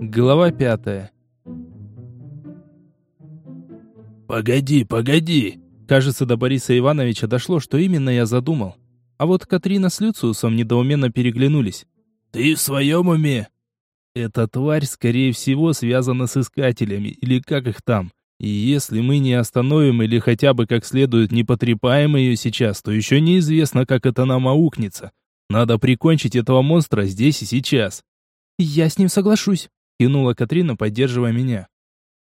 Глава пятая. «Погоди, погоди!» Кажется, до Бориса Ивановича дошло, что именно я задумал. А вот Катрина с Люциусом недоуменно переглянулись. «Ты в своем уме?» Эта тварь, скорее всего, связана с искателями, или как их там. И если мы не остановим или хотя бы как следует не потрепаем ее сейчас, то еще неизвестно, как это нам аукнется. Надо прикончить этого монстра здесь и сейчас. «Я с ним соглашусь», — кинула Катрина, поддерживая меня.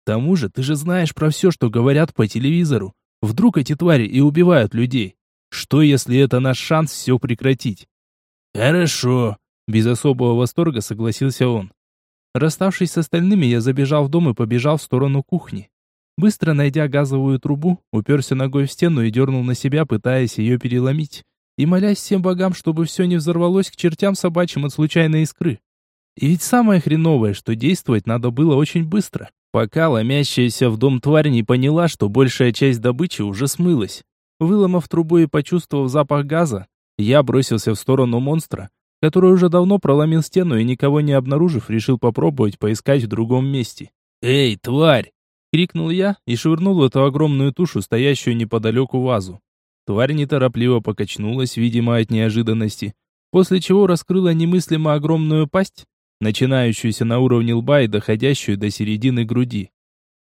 К тому же, ты же знаешь про все, что говорят по телевизору. Вдруг эти твари и убивают людей. Что, если это наш шанс все прекратить? Хорошо. Без особого восторга согласился он. Расставшись с остальными, я забежал в дом и побежал в сторону кухни. Быстро найдя газовую трубу, уперся ногой в стену и дернул на себя, пытаясь ее переломить. И молясь всем богам, чтобы все не взорвалось к чертям собачьим от случайной искры. И ведь самое хреновое, что действовать надо было очень быстро пока ломящаяся в дом тварь не поняла, что большая часть добычи уже смылась. Выломав трубу и почувствовав запах газа, я бросился в сторону монстра, который уже давно проломил стену и, никого не обнаружив, решил попробовать поискать в другом месте. «Эй, тварь!» — крикнул я и швырнул в эту огромную тушу, стоящую неподалеку вазу. Тварь неторопливо покачнулась, видимо, от неожиданности, после чего раскрыла немыслимо огромную пасть начинающуюся на уровне лба и доходящую до середины груди.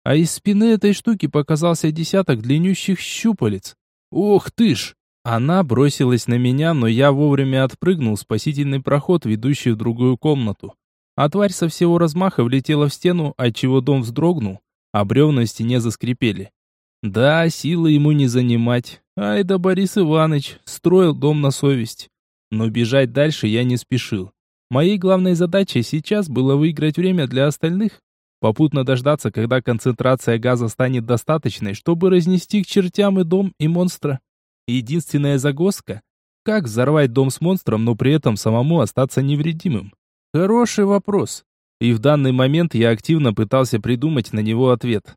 А из спины этой штуки показался десяток длиннющих щупалец. Ох ты ж! Она бросилась на меня, но я вовремя отпрыгнул в спасительный проход, ведущий в другую комнату. А тварь со всего размаха влетела в стену, отчего дом вздрогнул, а бревна в стене заскрипели. Да, силы ему не занимать. Ай да Борис Иванович строил дом на совесть. Но бежать дальше я не спешил. Моей главной задачей сейчас было выиграть время для остальных, попутно дождаться, когда концентрация газа станет достаточной, чтобы разнести к чертям и дом, и монстра. Единственная загвоздка – как взорвать дом с монстром, но при этом самому остаться невредимым? Хороший вопрос. И в данный момент я активно пытался придумать на него ответ.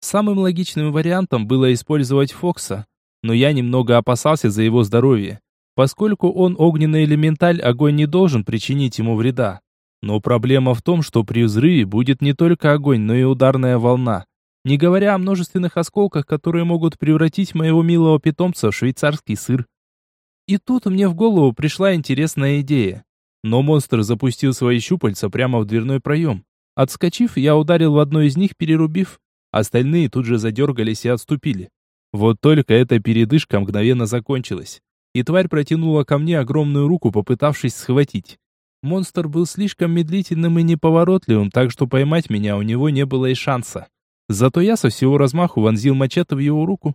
Самым логичным вариантом было использовать Фокса, но я немного опасался за его здоровье. Поскольку он огненный элементаль, огонь не должен причинить ему вреда. Но проблема в том, что при взрыве будет не только огонь, но и ударная волна. Не говоря о множественных осколках, которые могут превратить моего милого питомца в швейцарский сыр. И тут мне в голову пришла интересная идея. Но монстр запустил свои щупальца прямо в дверной проем. Отскочив, я ударил в одно из них, перерубив. Остальные тут же задергались и отступили. Вот только эта передышка мгновенно закончилась и тварь протянула ко мне огромную руку, попытавшись схватить. Монстр был слишком медлительным и неповоротливым, так что поймать меня у него не было и шанса. Зато я со всего размаху вонзил мачете в его руку.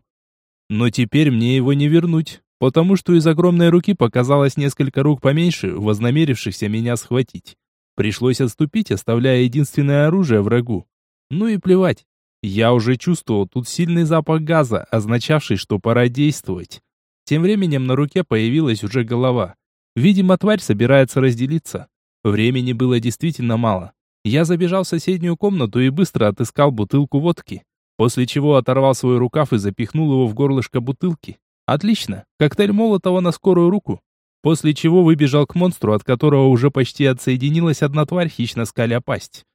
Но теперь мне его не вернуть, потому что из огромной руки показалось несколько рук поменьше, вознамерившихся меня схватить. Пришлось отступить, оставляя единственное оружие врагу. Ну и плевать. Я уже чувствовал тут сильный запах газа, означавший, что пора действовать. Тем временем на руке появилась уже голова. Видимо, тварь собирается разделиться. Времени было действительно мало. Я забежал в соседнюю комнату и быстро отыскал бутылку водки, после чего оторвал свой рукав и запихнул его в горлышко бутылки. Отлично, коктейль Молотова на скорую руку. После чего выбежал к монстру, от которого уже почти отсоединилась одна тварь, хищно скаля пасть.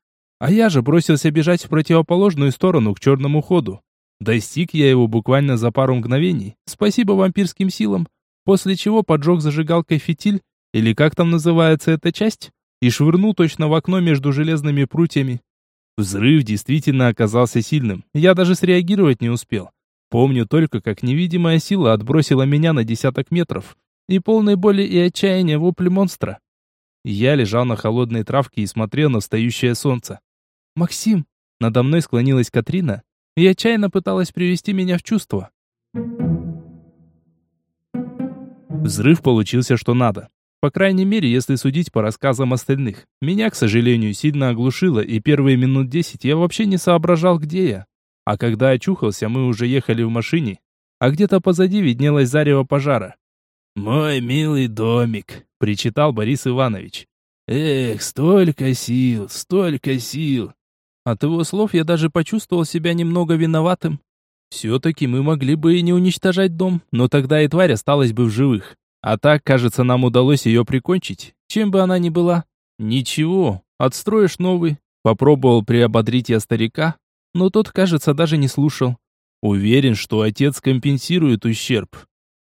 А я же бросился бежать в противоположную сторону, к черному ходу. Достиг я его буквально за пару мгновений, спасибо вампирским силам, после чего поджег зажигалкой фитиль, или как там называется эта часть, и швырнул точно в окно между железными прутьями. Взрыв действительно оказался сильным, я даже среагировать не успел. Помню только, как невидимая сила отбросила меня на десяток метров, и полной боли и отчаяния вопли монстра. Я лежал на холодной травке и смотрел на встающее солнце. «Максим!» Надо мной склонилась Катрина и отчаянно пыталась привести меня в чувство. Взрыв получился что надо. По крайней мере, если судить по рассказам остальных. Меня, к сожалению, сильно оглушило, и первые минут десять я вообще не соображал, где я. А когда очухался, мы уже ехали в машине, а где-то позади виднелось зарево пожара. «Мой милый домик», — причитал Борис Иванович. «Эх, столько сил, столько сил. От его слов я даже почувствовал себя немного виноватым. Все-таки мы могли бы и не уничтожать дом, но тогда и тварь осталась бы в живых. А так, кажется, нам удалось ее прикончить, чем бы она ни была. Ничего, отстроишь новый. Попробовал приободрить я старика, но тот, кажется, даже не слушал. Уверен, что отец компенсирует ущерб.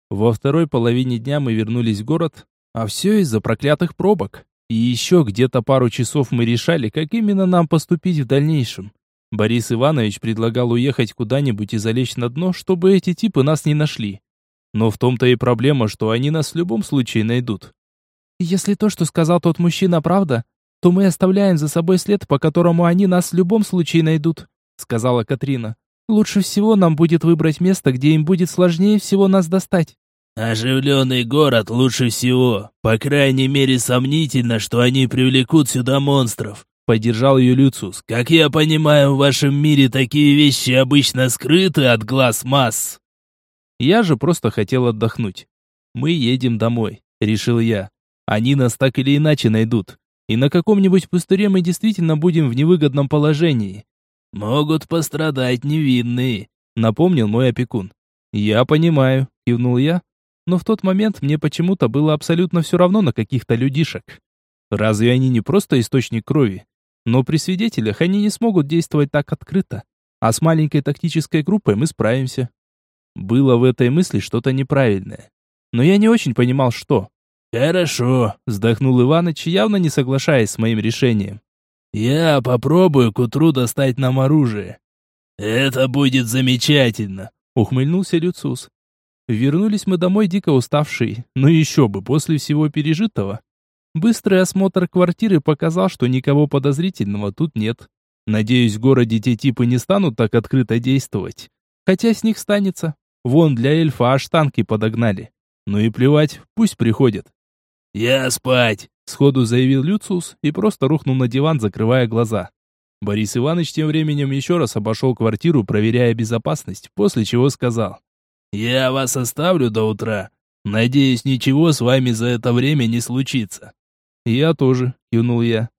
Во второй половине дня мы вернулись в город, а все из-за проклятых пробок. И еще где-то пару часов мы решали, как именно нам поступить в дальнейшем. Борис Иванович предлагал уехать куда-нибудь и залечь на дно, чтобы эти типы нас не нашли. Но в том-то и проблема, что они нас в любом случае найдут. Если то, что сказал тот мужчина, правда, то мы оставляем за собой след, по которому они нас в любом случае найдут, сказала Катрина. Лучше всего нам будет выбрать место, где им будет сложнее всего нас достать. Оживленный город лучше всего. По крайней мере, сомнительно, что они привлекут сюда монстров. Поддержал ее Люциус. Как я понимаю, в вашем мире такие вещи обычно скрыты от глаз масс. Я же просто хотел отдохнуть. Мы едем домой, решил я. Они нас так или иначе найдут. И на каком-нибудь пустыре мы действительно будем в невыгодном положении. Могут пострадать невинные, напомнил мой опекун. Я понимаю, кивнул я, но в тот момент мне почему-то было абсолютно все равно на каких-то людишек. Разве они не просто источник крови? Но при свидетелях они не смогут действовать так открыто. А с маленькой тактической группой мы справимся. Было в этой мысли что-то неправильное. Но я не очень понимал, что. «Хорошо», — вздохнул Иваныч, явно не соглашаясь с моим решением. «Я попробую к утру достать нам оружие». «Это будет замечательно», — ухмыльнулся Люциус. Вернулись мы домой дико уставшие, но еще бы, после всего пережитого. Быстрый осмотр квартиры показал, что никого подозрительного тут нет. Надеюсь, в городе те типы не станут так открыто действовать. Хотя с них станется. Вон для эльфа аж танки подогнали. Ну и плевать, пусть приходят. «Я спать!» — сходу заявил Люциус и просто рухнул на диван, закрывая глаза. Борис Иванович тем временем еще раз обошел квартиру, проверяя безопасность, после чего сказал. Я вас оставлю до утра. Надеюсь, ничего с вами за это время не случится. Я тоже, кивнул я.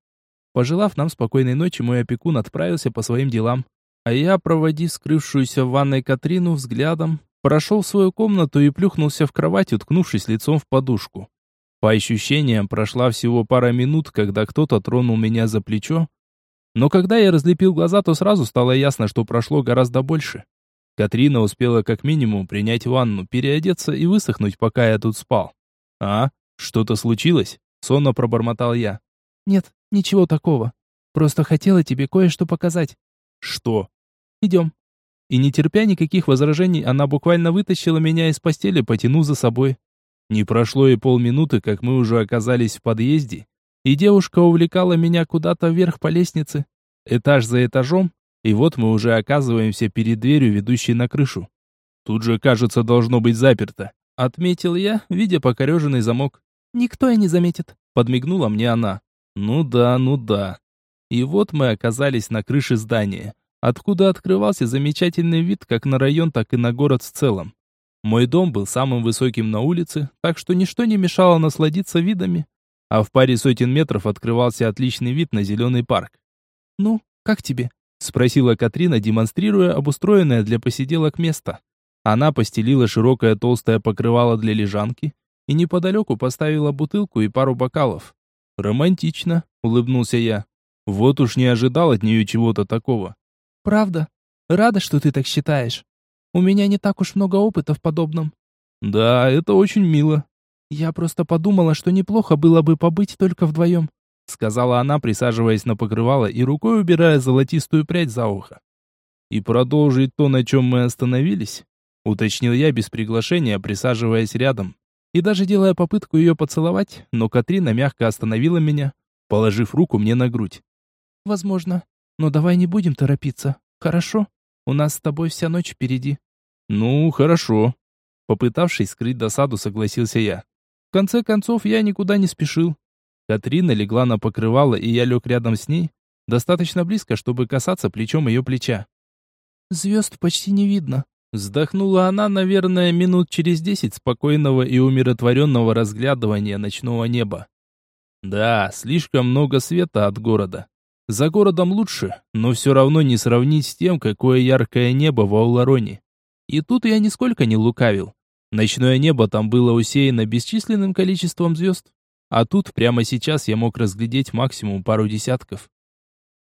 Пожелав нам спокойной ночи, мой опекун отправился по своим делам, а я, проводив скрывшуюся в ванной Катрину взглядом, прошел в свою комнату и плюхнулся в кровать, уткнувшись лицом в подушку. По ощущениям, прошла всего пара минут, когда кто-то тронул меня за плечо, но когда я разлепил глаза, то сразу стало ясно, что прошло гораздо больше. Катрина успела как минимум принять ванну, переодеться и высохнуть, пока я тут спал. «А? Что-то случилось?» — сонно пробормотал я. «Нет, ничего такого. Просто хотела тебе кое-что показать». «Что?» «Идем». И не терпя никаких возражений, она буквально вытащила меня из постели, потянув за собой. Не прошло и полминуты, как мы уже оказались в подъезде, и девушка увлекала меня куда-то вверх по лестнице. Этаж за этажом, и вот мы уже оказываемся перед дверью, ведущей на крышу. Тут же, кажется, должно быть заперто. Отметил я, видя покореженный замок. «Никто и не заметит», — подмигнула мне она. «Ну да, ну да». И вот мы оказались на крыше здания, откуда открывался замечательный вид как на район, так и на город в целом. Мой дом был самым высоким на улице, так что ничто не мешало насладиться видами. А в паре сотен метров открывался отличный вид на зеленый парк. «Ну, как тебе?» Спросила Катрина, демонстрируя обустроенное для посиделок место. Она постелила широкое толстое покрывало для лежанки и неподалеку поставила бутылку и пару бокалов. «Романтично», — улыбнулся я. «Вот уж не ожидал от нее чего-то такого». «Правда? Рада, что ты так считаешь. У меня не так уж много опыта в подобном». «Да, это очень мило». «Я просто подумала, что неплохо было бы побыть только вдвоем сказала она, присаживаясь на покрывало и рукой убирая золотистую прядь за ухо. И продолжить то, на чем мы остановились, уточнил я без приглашения, присаживаясь рядом и даже делая попытку ее поцеловать, но Катрина мягко остановила меня, положив руку мне на грудь. Возможно, но давай не будем торопиться. Хорошо? У нас с тобой вся ночь впереди. Ну, хорошо. Попытавшись скрыть досаду, согласился я. В конце концов, я никуда не спешил. Катрина легла на покрывало, и я лег рядом с ней, достаточно близко, чтобы касаться плечом ее плеча. «Звезд почти не видно», Вздохнула она, наверное, минут через десять спокойного и умиротворенного разглядывания ночного неба. Да, слишком много света от города. За городом лучше, но все равно не сравнить с тем, какое яркое небо в Аулароне. И тут я нисколько не лукавил. Ночное небо там было усеяно бесчисленным количеством звезд. А тут прямо сейчас я мог разглядеть максимум пару десятков.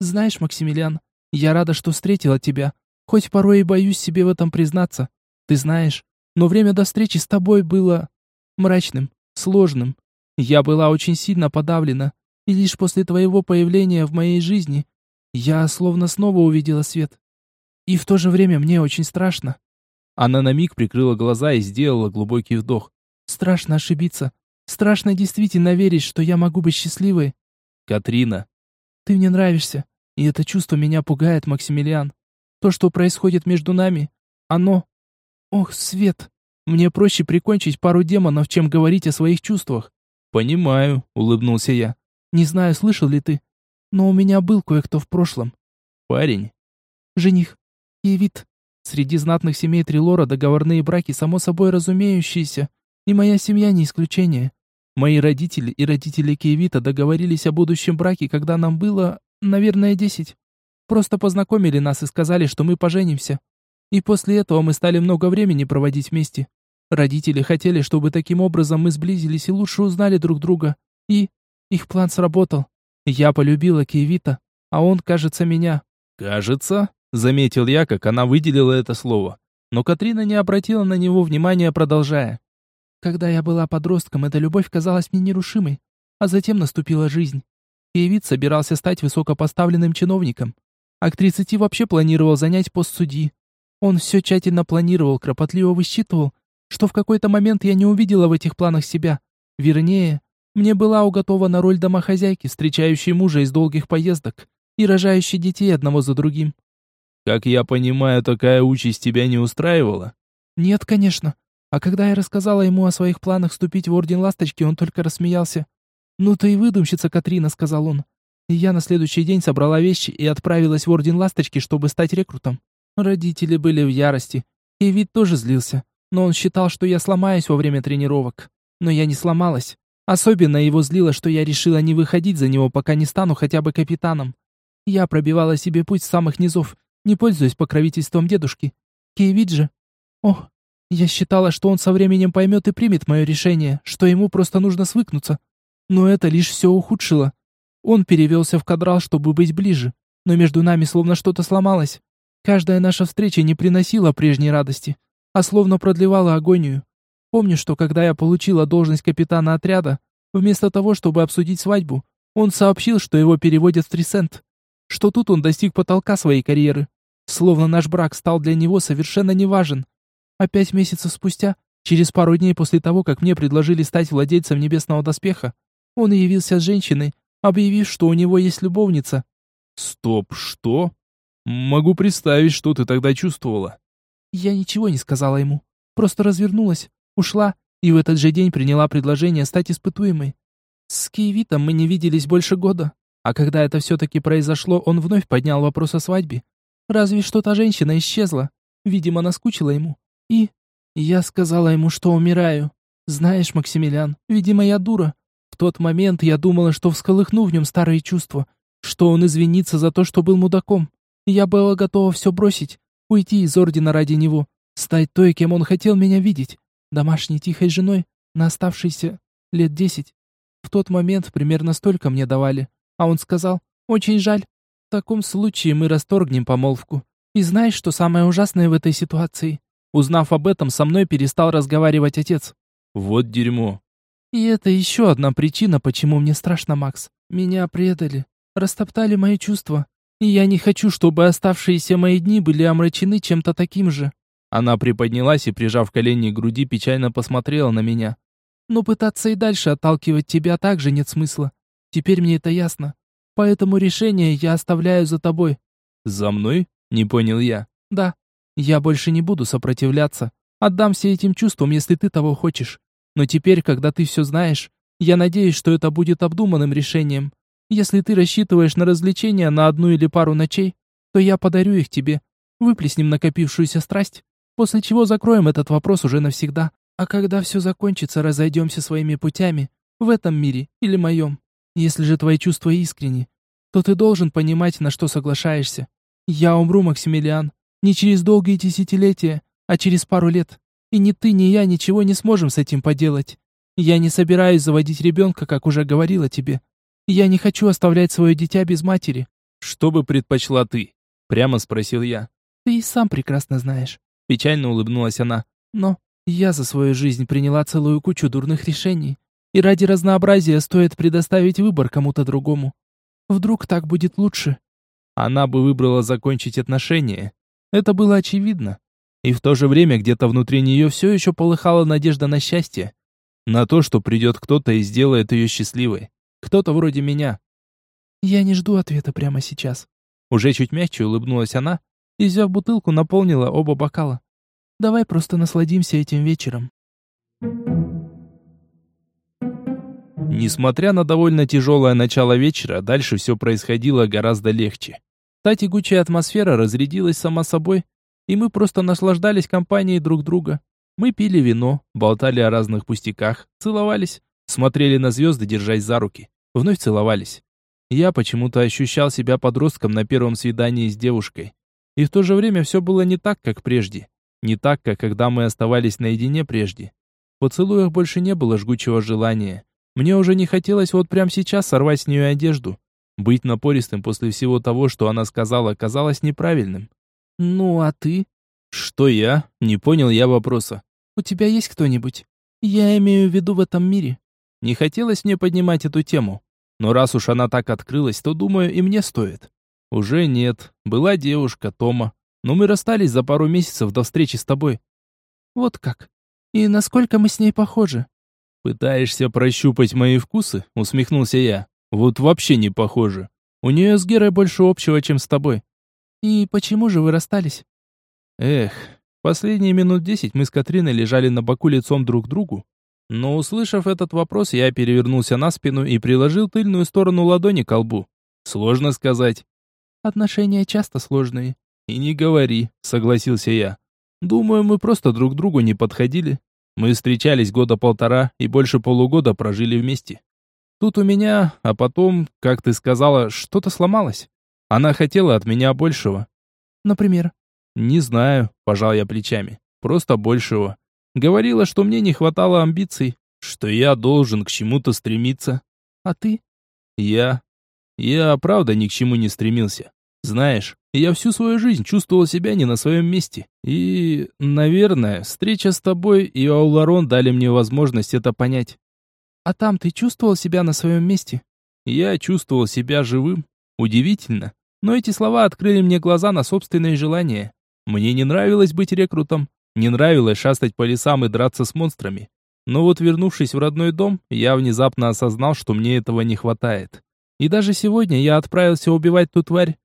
Знаешь, Максимилиан, я рада, что встретила тебя. Хоть порой и боюсь себе в этом признаться. Ты знаешь, но время до встречи с тобой было мрачным, сложным. Я была очень сильно подавлена, и лишь после твоего появления в моей жизни я словно снова увидела свет. И в то же время мне очень страшно. Она на миг прикрыла глаза и сделала глубокий вдох. Страшно ошибиться. Страшно действительно верить, что я могу быть счастливой. Катрина, ты мне нравишься, и это чувство меня пугает, Максимилиан. То, что происходит между нами, оно... Ох, Свет, мне проще прикончить пару демонов, чем говорить о своих чувствах. Понимаю, улыбнулся я. Не знаю, слышал ли ты, но у меня был кое-кто в прошлом. Парень. Жених. И вид. Среди знатных семей Трилора договорные браки само собой разумеющиеся, и моя семья не исключение. Мои родители и родители Киевита договорились о будущем браке, когда нам было, наверное, десять. Просто познакомили нас и сказали, что мы поженимся. И после этого мы стали много времени проводить вместе. Родители хотели, чтобы таким образом мы сблизились и лучше узнали друг друга. И их план сработал. Я полюбила Киевита, а он, кажется, меня. Кажется, заметил я, как она выделила это слово. Но Катрина не обратила на него внимания, продолжая. Когда я была подростком, эта любовь казалась мне нерушимой, а затем наступила жизнь. Киевит собирался стать высокопоставленным чиновником, а к 30 вообще планировал занять пост судьи. Он все тщательно планировал, кропотливо высчитывал, что в какой-то момент я не увидела в этих планах себя. Вернее, мне была уготована роль домохозяйки, встречающей мужа из долгих поездок и рожающей детей одного за другим. Как я понимаю, такая участь тебя не устраивала? Нет, конечно. А когда я рассказала ему о своих планах вступить в Орден Ласточки, он только рассмеялся. «Ну ты и выдумщица, Катрина», — сказал он. И я на следующий день собрала вещи и отправилась в Орден Ласточки, чтобы стать рекрутом. Родители были в ярости. И вид тоже злился. Но он считал, что я сломаюсь во время тренировок. Но я не сломалась. Особенно его злило, что я решила не выходить за него, пока не стану хотя бы капитаном. Я пробивала себе путь с самых низов, не пользуясь покровительством дедушки. Киевид же... Ох, я считала, что он со временем поймет и примет мое решение, что ему просто нужно свыкнуться. Но это лишь все ухудшило. Он перевелся в кадрал, чтобы быть ближе, но между нами словно что-то сломалось. Каждая наша встреча не приносила прежней радости, а словно продлевала агонию. Помню, что когда я получила должность капитана отряда, вместо того, чтобы обсудить свадьбу, он сообщил, что его переводят в Трисент. Что тут он достиг потолка своей карьеры. Словно наш брак стал для него совершенно неважен. А пять месяцев спустя, через пару дней после того, как мне предложили стать владельцем небесного доспеха, он явился с женщиной, объявив, что у него есть любовница. Стоп, что? Могу представить, что ты тогда чувствовала. Я ничего не сказала ему, просто развернулась, ушла и в этот же день приняла предложение стать испытуемой. С Киевитом мы не виделись больше года, а когда это все-таки произошло, он вновь поднял вопрос о свадьбе. Разве что та женщина исчезла, видимо, наскучила ему. И я сказала ему, что умираю. Знаешь, Максимилиан, видимо, я дура. В тот момент я думала, что всколыхну в нем старые чувства, что он извинится за то, что был мудаком. Я была готова все бросить, уйти из ордена ради него, стать той, кем он хотел меня видеть, домашней тихой женой на оставшиеся лет десять. В тот момент примерно столько мне давали, а он сказал, очень жаль. В таком случае мы расторгнем помолвку. И знаешь, что самое ужасное в этой ситуации? Узнав об этом, со мной перестал разговаривать отец. Вот дерьмо. И это еще одна причина, почему мне страшно, Макс. Меня предали, растоптали мои чувства. И я не хочу, чтобы оставшиеся мои дни были омрачены чем-то таким же. Она приподнялась и, прижав колени к груди, печально посмотрела на меня. Но пытаться и дальше отталкивать тебя также нет смысла. Теперь мне это ясно. Поэтому решение я оставляю за тобой. За мной? Не понял я. Да. Я больше не буду сопротивляться. Отдамся этим чувствам, если ты того хочешь. Но теперь, когда ты все знаешь, я надеюсь, что это будет обдуманным решением. Если ты рассчитываешь на развлечения на одну или пару ночей, то я подарю их тебе. Выплеснем накопившуюся страсть, после чего закроем этот вопрос уже навсегда. А когда все закончится, разойдемся своими путями, в этом мире или моем. Если же твои чувства искренни, то ты должен понимать, на что соглашаешься. Я умру, Максимилиан, не через долгие десятилетия, а через пару лет. И ни ты, ни я ничего не сможем с этим поделать. Я не собираюсь заводить ребенка, как уже говорила тебе. Я не хочу оставлять свое дитя без матери. Что бы предпочла ты? Прямо спросил я. Ты и сам прекрасно знаешь. Печально улыбнулась она. Но я за свою жизнь приняла целую кучу дурных решений. И ради разнообразия стоит предоставить выбор кому-то другому. Вдруг так будет лучше. Она бы выбрала закончить отношения. Это было очевидно. И в то же время где-то внутри нее все еще полыхала надежда на счастье. На то, что придет кто-то и сделает ее счастливой. Кто-то вроде меня. Я не жду ответа прямо сейчас. Уже чуть мягче улыбнулась она и, взяв бутылку, наполнила оба бокала. Давай просто насладимся этим вечером. Несмотря на довольно тяжелое начало вечера, дальше все происходило гораздо легче. Та тягучая атмосфера разрядилась сама собой, и мы просто наслаждались компанией друг друга. Мы пили вино, болтали о разных пустяках, целовались, смотрели на звезды, держась за руки, вновь целовались. Я почему-то ощущал себя подростком на первом свидании с девушкой. И в то же время все было не так, как прежде. Не так, как когда мы оставались наедине прежде. В поцелуях больше не было жгучего желания. Мне уже не хотелось вот прямо сейчас сорвать с нее одежду. Быть напористым после всего того, что она сказала, казалось неправильным. «Ну, а ты?» «Что я?» Не понял я вопроса. «У тебя есть кто-нибудь? Я имею в виду в этом мире». Не хотелось мне поднимать эту тему. Но раз уж она так открылась, то, думаю, и мне стоит. Уже нет. Была девушка, Тома. Но мы расстались за пару месяцев до встречи с тобой. Вот как? И насколько мы с ней похожи? Пытаешься прощупать мои вкусы? Усмехнулся я. Вот вообще не похоже. У нее с Герой больше общего, чем с тобой. И почему же вы расстались? Эх, последние минут десять мы с Катриной лежали на боку лицом друг к другу, но услышав этот вопрос, я перевернулся на спину и приложил тыльную сторону ладони к лбу. Сложно сказать. Отношения часто сложные. И не говори, согласился я. Думаю, мы просто друг другу не подходили. Мы встречались года полтора и больше полугода прожили вместе. Тут у меня, а потом, как ты сказала, что-то сломалось. Она хотела от меня большего. Например? Не знаю, пожал я плечами. Просто большего. Говорила, что мне не хватало амбиций, что я должен к чему-то стремиться. А ты? Я... Я, правда, ни к чему не стремился. Знаешь, я всю свою жизнь чувствовал себя не на своем месте. И, наверное, встреча с тобой и Ауларон дали мне возможность это понять. А там ты чувствовал себя на своем месте? Я чувствовал себя живым. Удивительно. Но эти слова открыли мне глаза на собственные желания. Мне не нравилось быть рекрутом. Не нравилось шастать по лесам и драться с монстрами. Но вот вернувшись в родной дом, я внезапно осознал, что мне этого не хватает. И даже сегодня я отправился убивать ту тварь.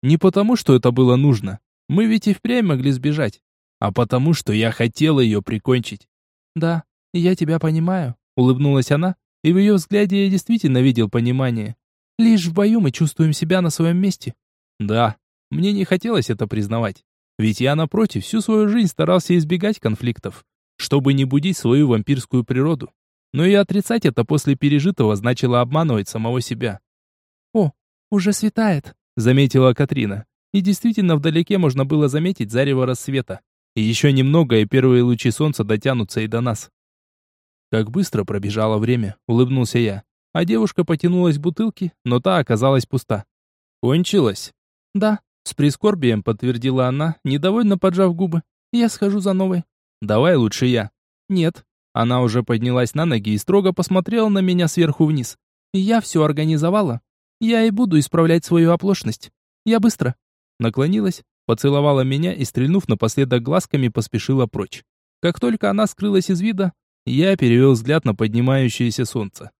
Не потому, что это было нужно. Мы ведь и впрямь могли сбежать. А потому, что я хотел ее прикончить. «Да, я тебя понимаю», — улыбнулась она, и в ее взгляде я действительно видел понимание. «Лишь в бою мы чувствуем себя на своем месте». Да, мне не хотелось это признавать. Ведь я, напротив, всю свою жизнь старался избегать конфликтов, чтобы не будить свою вампирскую природу. Но и отрицать это после пережитого значило обманывать самого себя. «О, уже светает», — заметила Катрина. И действительно, вдалеке можно было заметить зарево рассвета. И еще немного, и первые лучи солнца дотянутся и до нас. Как быстро пробежало время, улыбнулся я. А девушка потянулась к бутылке, но та оказалась пуста. Кончилась? Да, с прискорбием подтвердила она, недовольно поджав губы. Я схожу за новой. Давай лучше я. Нет. Она уже поднялась на ноги и строго посмотрела на меня сверху вниз. Я все организовала. Я и буду исправлять свою оплошность. Я быстро. Наклонилась, поцеловала меня и, стрельнув напоследок глазками, поспешила прочь. Как только она скрылась из вида, я перевел взгляд на поднимающееся солнце.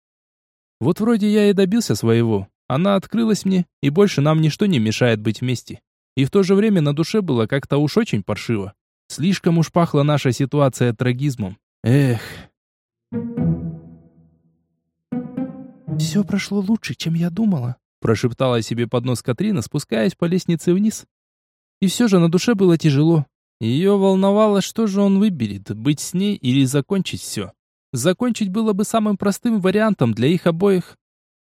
Вот вроде я и добился своего. Она открылась мне, и больше нам ничто не мешает быть вместе. И в то же время на душе было как-то уж очень паршиво. Слишком уж пахла наша ситуация трагизмом. Эх. «Все прошло лучше, чем я думала», прошептала себе под нос Катрина, спускаясь по лестнице вниз. И все же на душе было тяжело. Ее волновало, что же он выберет, быть с ней или закончить все. Закончить было бы самым простым вариантом для их обоих.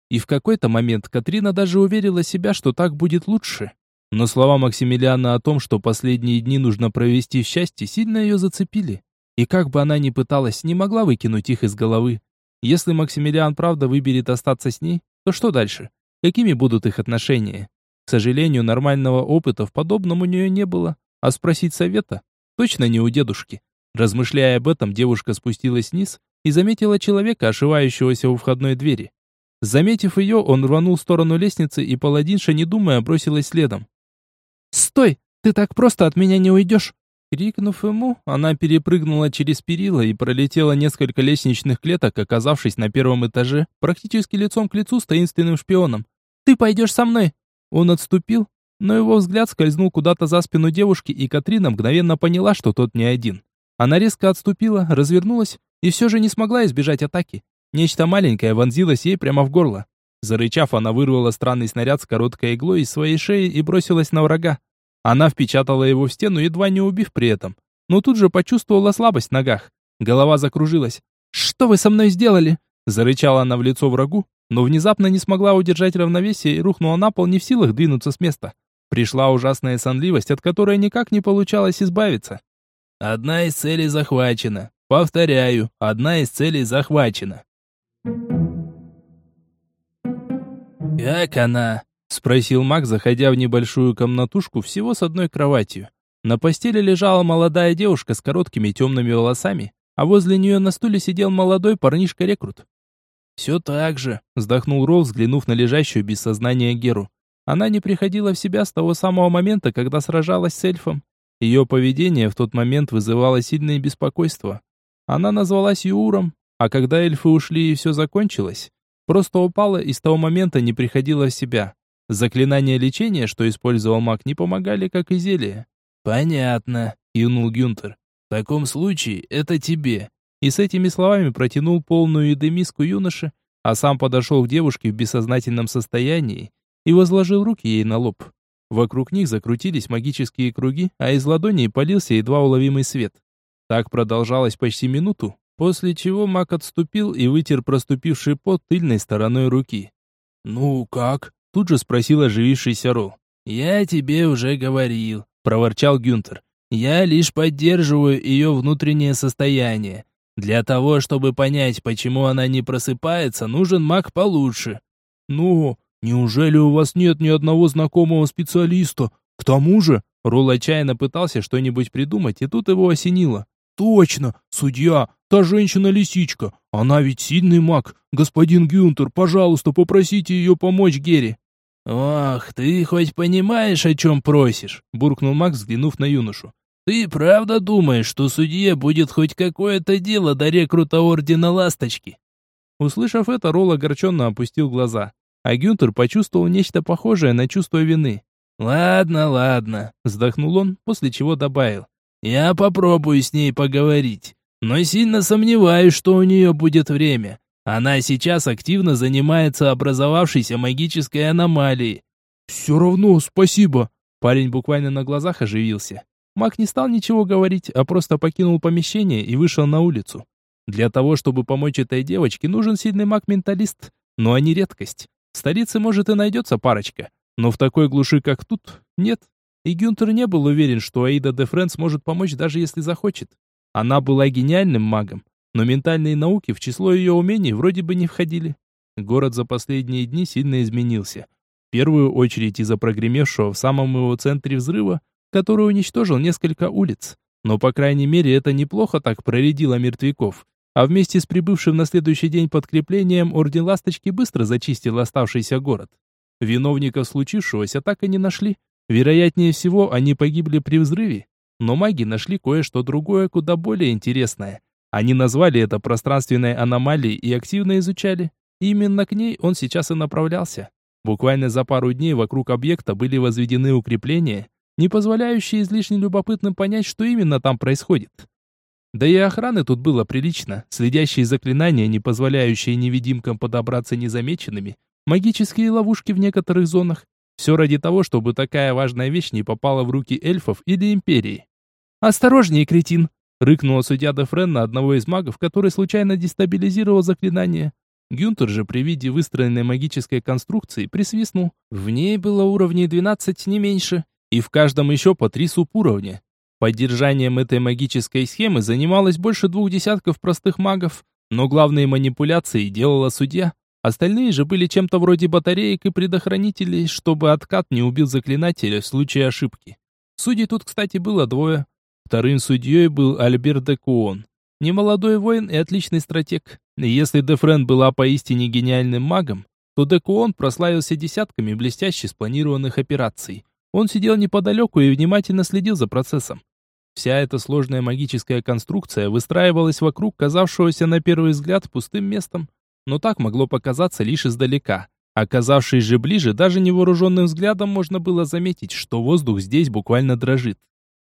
И в какой-то момент Катрина даже уверила себя, что так будет лучше. Но слова Максимилиана о том, что последние дни нужно провести в счастье, сильно ее зацепили. И как бы она ни пыталась, не могла выкинуть их из головы. Если Максимилиан правда выберет остаться с ней, то что дальше? Какими будут их отношения? К сожалению, нормального опыта в подобном у нее не было, а спросить совета точно не у дедушки. Размышляя об этом, девушка спустилась вниз и заметила человека, ошивающегося у входной двери. Заметив ее, он рванул в сторону лестницы, и паладинша, не думая, бросилась следом. «Стой! Ты так просто от меня не уйдешь!» Крикнув ему, она перепрыгнула через перила и пролетела несколько лестничных клеток, оказавшись на первом этаже, практически лицом к лицу с таинственным шпионом. «Ты пойдешь со мной!» Он отступил, но его взгляд скользнул куда-то за спину девушки, и Катрина мгновенно поняла, что тот не один. Она резко отступила, развернулась и все же не смогла избежать атаки. Нечто маленькое вонзилось ей прямо в горло. Зарычав, она вырвала странный снаряд с короткой иглой из своей шеи и бросилась на врага. Она впечатала его в стену, едва не убив при этом. Но тут же почувствовала слабость в ногах. Голова закружилась. «Что вы со мной сделали?» Зарычала она в лицо врагу, но внезапно не смогла удержать равновесие и рухнула на пол не в силах двинуться с места. Пришла ужасная сонливость, от которой никак не получалось избавиться. Одна из целей захвачена. Повторяю, одна из целей захвачена. «Как она?» — спросил Мак, заходя в небольшую комнатушку всего с одной кроватью. На постели лежала молодая девушка с короткими темными волосами, а возле нее на стуле сидел молодой парнишка-рекрут. «Все так же», — вздохнул Ролл, взглянув на лежащую без сознания Геру. Она не приходила в себя с того самого момента, когда сражалась с эльфом. Ее поведение в тот момент вызывало сильное беспокойство. Она назвалась Юуром, а когда эльфы ушли и все закончилось, просто упала и с того момента не приходила в себя. Заклинания лечения, что использовал маг, не помогали, как и зелье. «Понятно», — кивнул Гюнтер. «В таком случае это тебе». И с этими словами протянул полную еды миску юноше, а сам подошел к девушке в бессознательном состоянии и возложил руки ей на лоб. Вокруг них закрутились магические круги, а из ладоней полился едва уловимый свет. Так продолжалось почти минуту, после чего маг отступил и вытер проступивший пот тыльной стороной руки. «Ну как?» — тут же спросил оживившийся Ролл. «Я тебе уже говорил», — проворчал Гюнтер. «Я лишь поддерживаю ее внутреннее состояние. Для того, чтобы понять, почему она не просыпается, нужен маг получше». «Ну, неужели у вас нет ни одного знакомого специалиста? К тому же...» Ролл отчаянно пытался что-нибудь придумать, и тут его осенило. «Точно, судья, та женщина-лисичка. Она ведь сильный маг. Господин Гюнтер, пожалуйста, попросите ее помочь Гере». «Ох, ты хоть понимаешь, о чем просишь?» – буркнул Макс, взглянув на юношу. «Ты правда думаешь, что судье будет хоть какое-то дело до рекрута Ордена Ласточки?» Услышав это, Ролл огорченно опустил глаза, а Гюнтер почувствовал нечто похожее на чувство вины. «Ладно, ладно», – вздохнул он, после чего добавил. «Я попробую с ней поговорить, но сильно сомневаюсь, что у нее будет время. Она сейчас активно занимается образовавшейся магической аномалией». «Все равно, спасибо». Парень буквально на глазах оживился. Маг не стал ничего говорить, а просто покинул помещение и вышел на улицу. Для того, чтобы помочь этой девочке, нужен сильный маг-менталист, но они редкость. В столице, может, и найдется парочка, но в такой глуши, как тут, нет. И Гюнтер не был уверен, что Аида де Френ сможет помочь, даже если захочет. Она была гениальным магом, но ментальные науки в число ее умений вроде бы не входили. Город за последние дни сильно изменился. В первую очередь из-за прогремевшего в самом его центре взрыва, который уничтожил несколько улиц. Но, по крайней мере, это неплохо так проредило мертвяков. А вместе с прибывшим на следующий день подкреплением Орден Ласточки быстро зачистил оставшийся город. Виновников случившегося так и не нашли. Вероятнее всего, они погибли при взрыве. Но маги нашли кое-что другое, куда более интересное. Они назвали это пространственной аномалией и активно изучали. Именно к ней он сейчас и направлялся. Буквально за пару дней вокруг объекта были возведены укрепления, не позволяющие излишне любопытным понять, что именно там происходит. Да и охраны тут было прилично, следящие заклинания, не позволяющие невидимкам подобраться незамеченными, магические ловушки в некоторых зонах. Все ради того, чтобы такая важная вещь не попала в руки эльфов или империи. «Осторожнее, кретин!» Рыкнула судья Дефрен на одного из магов, который случайно дестабилизировал заклинание. Гюнтер же при виде выстроенной магической конструкции присвистнул. В ней было уровней 12, не меньше, и в каждом еще по три субуровня. Поддержанием этой магической схемы занималось больше двух десятков простых магов, но главные манипуляции делала судья. Остальные же были чем-то вроде батареек и предохранителей, чтобы откат не убил заклинателя в случае ошибки. Судей тут, кстати, было двое. Вторым судьей был Альберт де Куон. Немолодой воин и отличный стратег. Если Дефрен была поистине гениальным магом, то Декуон прославился десятками блестяще спланированных операций. Он сидел неподалеку и внимательно следил за процессом. Вся эта сложная магическая конструкция выстраивалась вокруг казавшегося на первый взгляд пустым местом, но так могло показаться лишь издалека. Оказавшись же ближе, даже невооруженным взглядом можно было заметить, что воздух здесь буквально дрожит.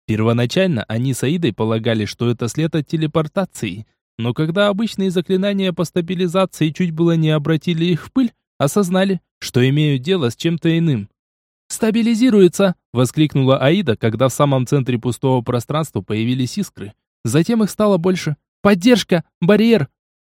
Первоначально они с Аидой полагали, что это след от телепортации, но когда обычные заклинания по стабилизации чуть было не обратили их в пыль, осознали, что имеют дело с чем-то иным. «Стабилизируется!» — воскликнула Аида, когда в самом центре пустого пространства появились искры. Затем их стало больше. «Поддержка! Барьер!»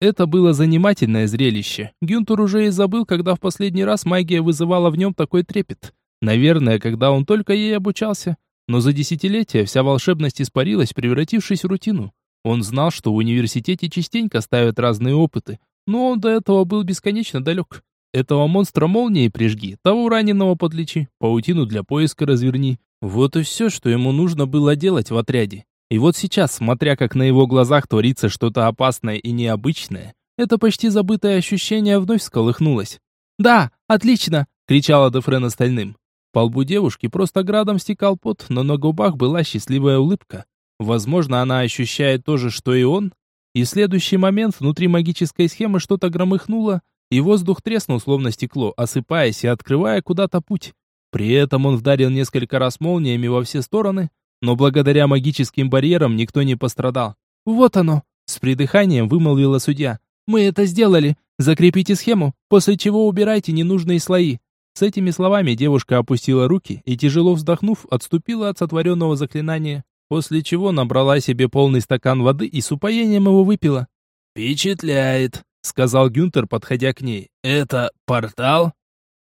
Это было занимательное зрелище. Гюнтер уже и забыл, когда в последний раз магия вызывала в нем такой трепет. Наверное, когда он только ей обучался. Но за десятилетия вся волшебность испарилась, превратившись в рутину. Он знал, что в университете частенько ставят разные опыты, но он до этого был бесконечно далек. Этого монстра молнией прижги, того раненого подлечи, паутину для поиска разверни. Вот и все, что ему нужно было делать в отряде. И вот сейчас, смотря как на его глазах творится что-то опасное и необычное, это почти забытое ощущение вновь сколыхнулось. «Да, отлично!» — кричала Дефрен остальным. По лбу девушки просто градом стекал пот, но на губах была счастливая улыбка. Возможно, она ощущает то же, что и он. И в следующий момент внутри магической схемы что-то громыхнуло, и воздух треснул, словно стекло, осыпаясь и открывая куда-то путь. При этом он вдарил несколько раз молниями во все стороны, но благодаря магическим барьерам никто не пострадал. «Вот оно!» — с придыханием вымолвила судья. «Мы это сделали! Закрепите схему, после чего убирайте ненужные слои!» С этими словами девушка опустила руки и, тяжело вздохнув, отступила от сотворенного заклинания, после чего набрала себе полный стакан воды и с упоением его выпила. «Впечатляет!» Сказал Гюнтер, подходя к ней. «Это портал?»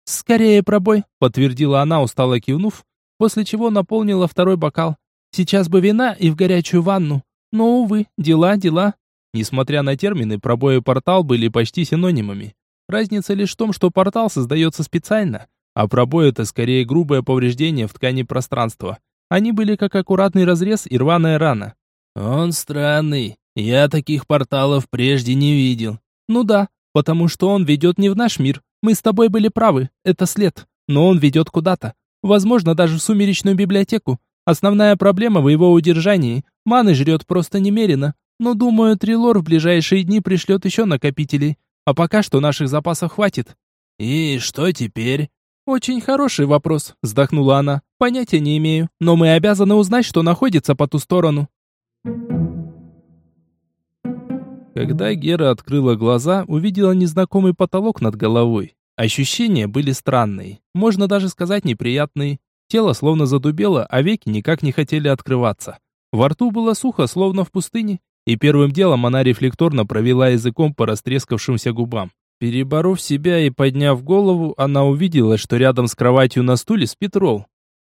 «Скорее пробой», — подтвердила она, устало кивнув, после чего наполнила второй бокал. «Сейчас бы вина и в горячую ванну. Но, увы, дела, дела». Несмотря на термины, пробой и портал были почти синонимами. Разница лишь в том, что портал создается специально, а пробой — это скорее грубое повреждение в ткани пространства. Они были как аккуратный разрез и рваная рана. «Он странный. Я таких порталов прежде не видел», ну да, потому что он ведет не в наш мир. Мы с тобой были правы, это след. Но он ведет куда-то. Возможно, даже в сумеречную библиотеку. Основная проблема в его удержании. Маны жрет просто немерено. Но, думаю, Трилор в ближайшие дни пришлет еще накопителей. А пока что наших запасов хватит. И что теперь? Очень хороший вопрос, вздохнула она. Понятия не имею, но мы обязаны узнать, что находится по ту сторону. Когда Гера открыла глаза, увидела незнакомый потолок над головой. Ощущения были странные, можно даже сказать неприятные. Тело словно задубело, а веки никак не хотели открываться. Во рту было сухо, словно в пустыне, и первым делом она рефлекторно провела языком по растрескавшимся губам. Переборов себя и подняв голову, она увидела, что рядом с кроватью на стуле спит Ролл.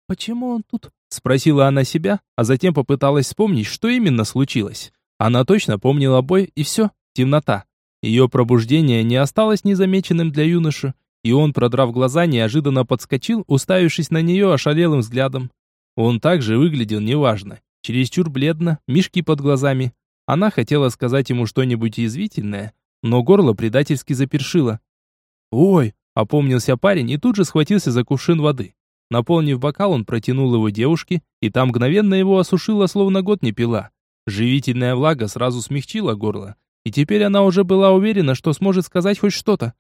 «Почему он тут?» – спросила она себя, а затем попыталась вспомнить, что именно случилось. Она точно помнила бой, и все, темнота. Ее пробуждение не осталось незамеченным для юноши, и он, продрав глаза, неожиданно подскочил, уставившись на нее ошалелым взглядом. Он также выглядел неважно, чересчур бледно, мешки под глазами. Она хотела сказать ему что-нибудь язвительное, но горло предательски запершило. «Ой!» — опомнился парень и тут же схватился за кувшин воды. Наполнив бокал, он протянул его девушке, и там мгновенно его осушило, словно год не пила. Живительная влага сразу смягчила горло, и теперь она уже была уверена, что сможет сказать хоть что-то.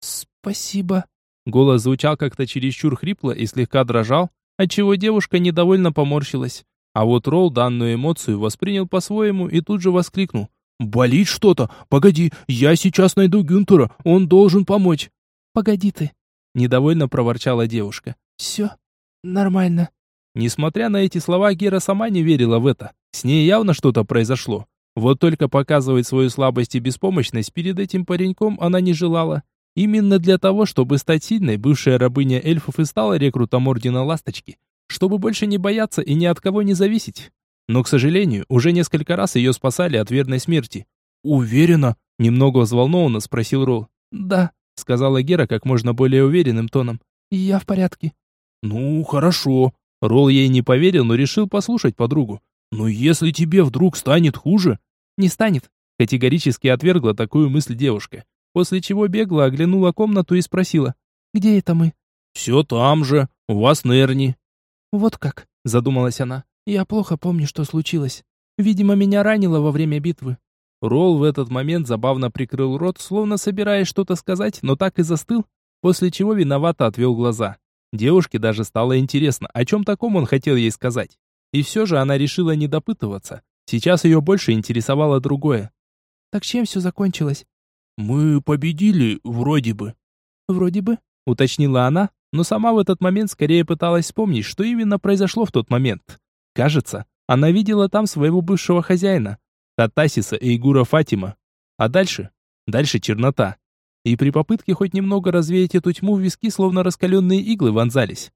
«Спасибо». Голос звучал как-то чересчур хрипло и слегка дрожал, отчего девушка недовольно поморщилась. А вот Ролл данную эмоцию воспринял по-своему и тут же воскликнул. «Болит что-то? Погоди, я сейчас найду Гюнтера, он должен помочь». «Погоди ты», — недовольно проворчала девушка. «Все нормально». Несмотря на эти слова, Гера сама не верила в это. С ней явно что-то произошло. Вот только показывать свою слабость и беспомощность перед этим пареньком она не желала. Именно для того, чтобы стать сильной, бывшая рабыня эльфов и стала рекрутом Ордена Ласточки, чтобы больше не бояться и ни от кого не зависеть. Но, к сожалению, уже несколько раз ее спасали от верной смерти. «Уверена?» – немного взволнованно спросил Ролл. «Да», – сказала Гера как можно более уверенным тоном. «Я в порядке». «Ну, хорошо». Ролл ей не поверил, но решил послушать подругу. «Но если тебе вдруг станет хуже...» «Не станет», – категорически отвергла такую мысль девушка. После чего бегла, оглянула комнату и спросила. «Где это мы?» «Все там же, у вас Нерни». «Вот как», – задумалась она. «Я плохо помню, что случилось. Видимо, меня ранило во время битвы». Ролл в этот момент забавно прикрыл рот, словно собираясь что-то сказать, но так и застыл, после чего виновато отвел глаза. Девушке даже стало интересно, о чем таком он хотел ей сказать. И все же она решила не допытываться. Сейчас ее больше интересовало другое. «Так чем все закончилось?» «Мы победили, вроде бы». «Вроде бы», — уточнила она, но сама в этот момент скорее пыталась вспомнить, что именно произошло в тот момент. Кажется, она видела там своего бывшего хозяина, Татасиса и Игура Фатима. А дальше? Дальше чернота. И при попытке хоть немного развеять эту тьму в виски, словно раскаленные иглы, вонзались.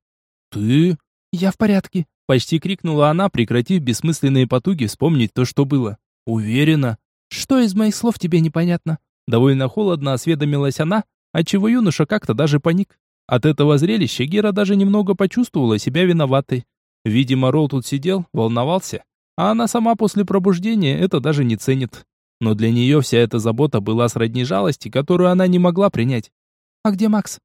«Ты?» «Я в порядке», — почти крикнула она, прекратив бессмысленные потуги вспомнить то, что было. «Уверена?» «Что из моих слов тебе непонятно?» Довольно холодно осведомилась она, отчего юноша как-то даже паник. От этого зрелища Гера даже немного почувствовала себя виноватой. Видимо, Ролл тут сидел, волновался, а она сама после пробуждения это даже не ценит. Но для нее вся эта забота была сродни жалости, которую она не могла принять. «А где Макс?»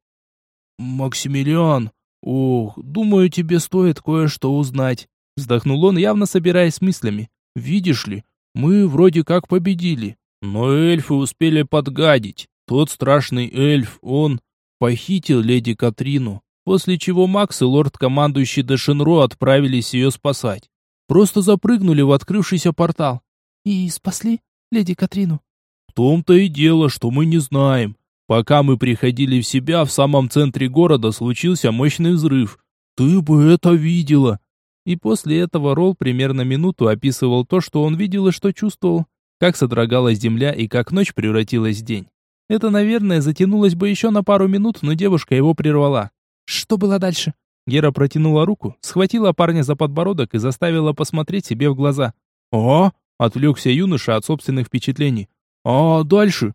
«Максимилиан, ох, думаю, тебе стоит кое-что узнать», вздохнул он, явно собираясь с мыслями. «Видишь ли, мы вроде как победили, но эльфы успели подгадить. Тот страшный эльф, он похитил леди Катрину, после чего Макс и лорд-командующий Дешенро отправились ее спасать. Просто запрыгнули в открывшийся портал. И спасли леди Катрину? В том-то и дело, что мы не знаем. Пока мы приходили в себя, в самом центре города случился мощный взрыв. Ты бы это видела. И после этого Ролл примерно минуту описывал то, что он видел и что чувствовал, как содрогалась земля и как ночь превратилась в день. Это, наверное, затянулось бы еще на пару минут, но девушка его прервала. Что было дальше? Гера протянула руку, схватила парня за подбородок и заставила посмотреть себе в глаза. «А?» — отвлекся юноша от собственных впечатлений. «А дальше?»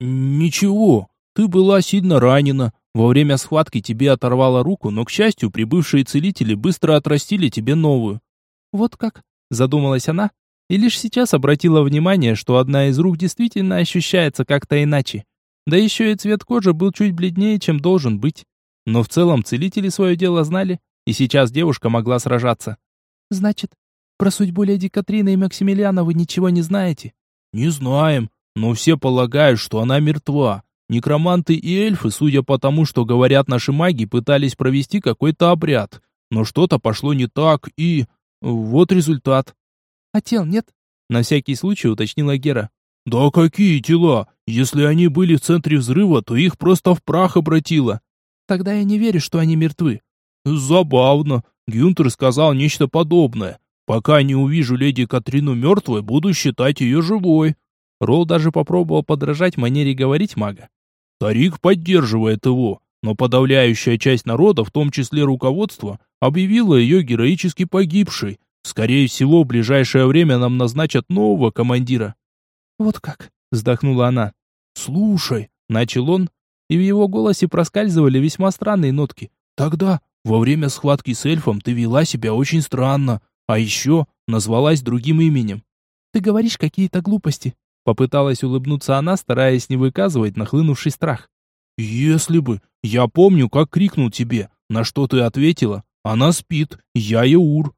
«Ничего, ты была сильно ранена. Во время схватки тебе оторвало руку, но, к счастью, прибывшие целители быстро отрастили тебе новую». «Вот как?» — задумалась она, и лишь сейчас обратила внимание, что одна из рук действительно ощущается как-то иначе. Да еще и цвет кожи был чуть бледнее, чем должен быть. Но в целом целители свое дело знали, и сейчас девушка могла сражаться. «Значит, про судьбу леди Катрины и Максимилиана вы ничего не знаете?» «Не знаем, но все полагают, что она мертва. Некроманты и эльфы, судя по тому, что говорят наши маги, пытались провести какой-то обряд. Но что-то пошло не так, и... Вот результат». «А тел нет?» На всякий случай уточнила Гера. «Да какие тела? Если они были в центре взрыва, то их просто в прах обратило. Тогда я не верю, что они мертвы. Забавно. Гюнтер сказал нечто подобное. Пока не увижу леди Катрину мертвой, буду считать ее живой. Ролл даже попробовал подражать манере говорить мага. Тарик поддерживает его, но подавляющая часть народа, в том числе руководство, объявила ее героически погибшей. Скорее всего, в ближайшее время нам назначат нового командира. Вот как, вздохнула она. Слушай, начал он, и в его голосе проскальзывали весьма странные нотки. «Тогда, во время схватки с эльфом, ты вела себя очень странно, а еще назвалась другим именем». «Ты говоришь какие-то глупости», — попыталась улыбнуться она, стараясь не выказывать нахлынувший страх. «Если бы, я помню, как крикнул тебе, на что ты ответила. Она спит, я Юр».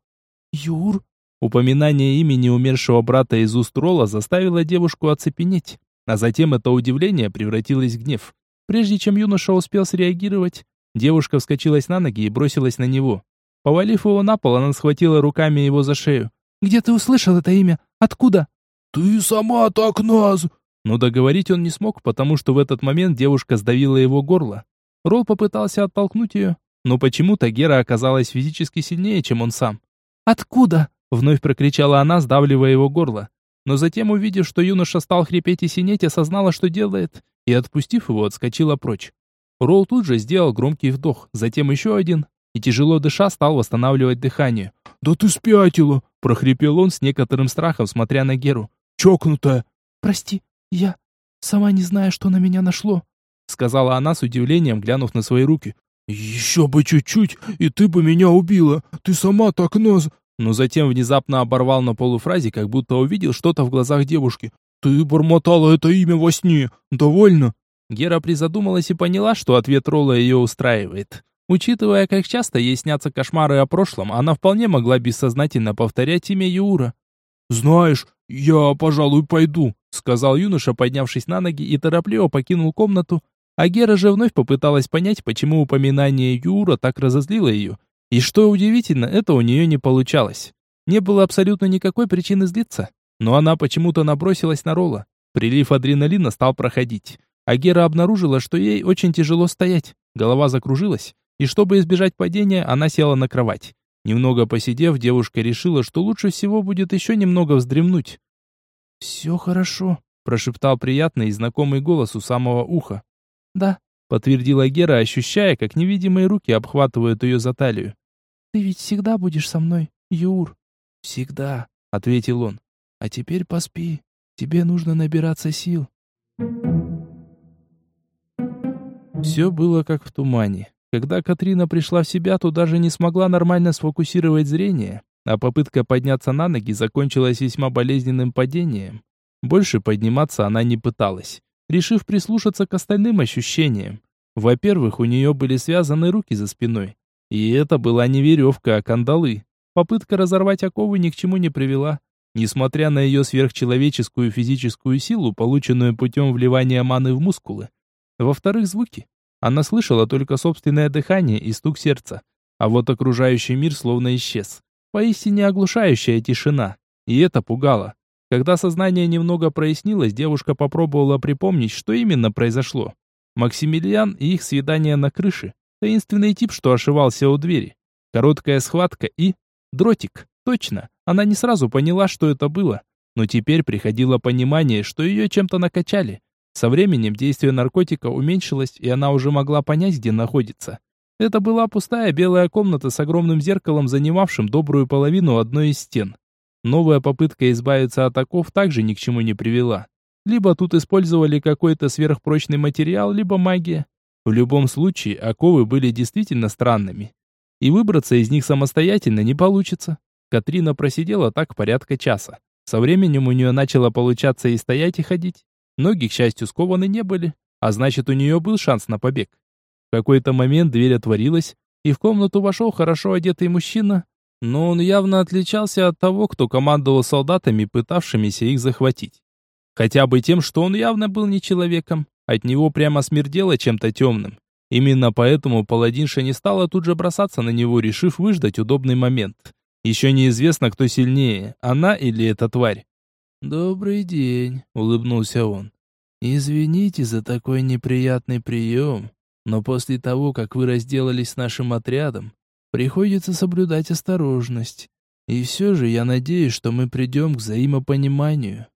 «Юр?» Упоминание имени умершего брата из уст Ролла заставило девушку оцепенеть, а затем это удивление превратилось в гнев. Прежде чем юноша успел среагировать, девушка вскочилась на ноги и бросилась на него. Повалив его на пол, она схватила руками его за шею. «Где ты услышал это имя? Откуда?» «Ты сама так наз...» Но договорить он не смог, потому что в этот момент девушка сдавила его горло. Ролл попытался оттолкнуть ее, но почему-то Гера оказалась физически сильнее, чем он сам. «Откуда?» — вновь прокричала она, сдавливая его горло. Но затем, увидев, что юноша стал хрипеть и синеть, осознала, что делает, и, отпустив его, отскочила прочь. Ролл тут же сделал громкий вдох, затем еще один, и тяжело дыша стал восстанавливать дыхание. «Да ты спятила! прохрипел он с некоторым страхом, смотря на Геру. «Чокнутая!» «Прости, я сама не знаю, что на меня нашло», сказала она с удивлением, глянув на свои руки. «Еще бы чуть-чуть, и ты бы меня убила. Ты сама так нас...» Но затем внезапно оборвал на полуфразе, как будто увидел что-то в глазах девушки. «Ты бормотала это имя во сне. Довольно?» Гера призадумалась и поняла, что ответ Ролла ее устраивает. Учитывая, как часто ей снятся кошмары о прошлом, она вполне могла бессознательно повторять имя Юра. «Знаешь, я, пожалуй, пойду», — сказал юноша, поднявшись на ноги и торопливо покинул комнату. А Гера же вновь попыталась понять, почему упоминание Юра так разозлило ее. И что удивительно, это у нее не получалось. Не было абсолютно никакой причины злиться. Но она почему-то набросилась на Ролла. Прилив адреналина стал проходить. А Гера обнаружила, что ей очень тяжело стоять. Голова закружилась. И чтобы избежать падения, она села на кровать. Немного посидев, девушка решила, что лучше всего будет еще немного вздремнуть. «Все хорошо», – прошептал приятный и знакомый голос у самого уха. «Да», – подтвердила Гера, ощущая, как невидимые руки обхватывают ее за талию. «Ты ведь всегда будешь со мной, Юр?» «Всегда», — ответил он. «А теперь поспи. Тебе нужно набираться сил». Все было как в тумане. Когда Катрина пришла в себя, то даже не смогла нормально сфокусировать зрение, а попытка подняться на ноги закончилась весьма болезненным падением. Больше подниматься она не пыталась, решив прислушаться к остальным ощущениям. Во-первых, у нее были связаны руки за спиной. И это была не веревка, а кандалы. Попытка разорвать оковы ни к чему не привела. Несмотря на ее сверхчеловеческую физическую силу, полученную путем вливания маны в мускулы. Во-вторых, звуки. Она слышала только собственное дыхание и стук сердца. А вот окружающий мир словно исчез. Поистине оглушающая тишина. И это пугало. Когда сознание немного прояснилось, девушка попробовала припомнить, что именно произошло. Максимилиан и их свидание на крыше. Таинственный тип, что ошивался у двери. Короткая схватка и... Дротик. Точно. Она не сразу поняла, что это было. Но теперь приходило понимание, что ее чем-то накачали. Со временем действие наркотика уменьшилось, и она уже могла понять, где находится. Это была пустая белая комната с огромным зеркалом, занимавшим добрую половину одной из стен. Новая попытка избавиться от оков также ни к чему не привела. Либо тут использовали какой-то сверхпрочный материал, либо магия. В любом случае, оковы были действительно странными. И выбраться из них самостоятельно не получится. Катрина просидела так порядка часа. Со временем у нее начало получаться и стоять, и ходить. Ноги, к счастью, скованы не были, а значит, у нее был шанс на побег. В какой-то момент дверь отворилась, и в комнату вошел хорошо одетый мужчина, но он явно отличался от того, кто командовал солдатами, пытавшимися их захватить. Хотя бы тем, что он явно был не человеком, от него прямо смердело чем-то темным. Именно поэтому паладинша не стала тут же бросаться на него, решив выждать удобный момент. Еще неизвестно, кто сильнее, она или эта тварь. «Добрый день», — улыбнулся он. «Извините за такой неприятный прием, но после того, как вы разделались с нашим отрядом, приходится соблюдать осторожность. И все же я надеюсь, что мы придем к взаимопониманию».